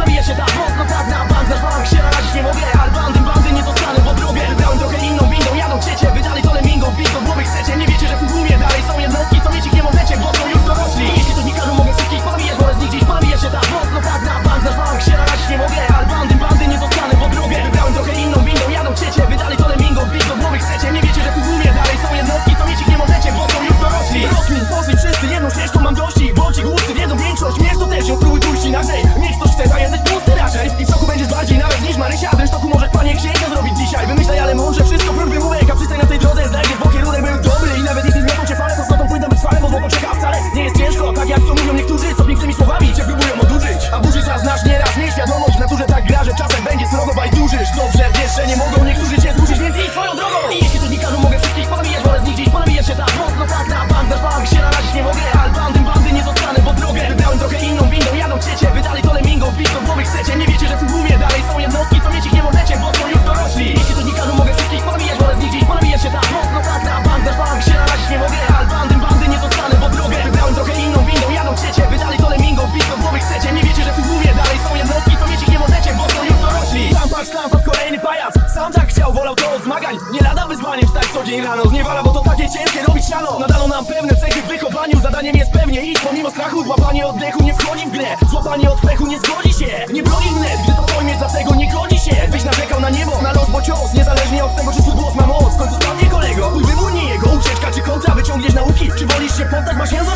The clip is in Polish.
Todavía yo trabajo Marysia, w rynsztoku może panie księga zrobić sam tak chciał, wolał to od zmagań. Nie lada wyzwaniem wstać co dzień rano. Zniewala, bo to takie ciężkie robić siano. Nadano nam pewne cechy w wychowaniu. Zadaniem jest pewnie iść pomimo strachu. Złapanie oddechu nie wchodzi w grę. Złapanie oddechu nie zgodzi się. Nie broni wnet, gdy to pojmie, dlatego nie godzi się. Byś narzekał na niebo, na los, bo cios. Niezależnie od tego, czy twój głos ma moc. W końcu kolego, twój wybór jego. Ucieczka czy kontra, wyciągniesz nauki. Czy wolisz się poddać, masz język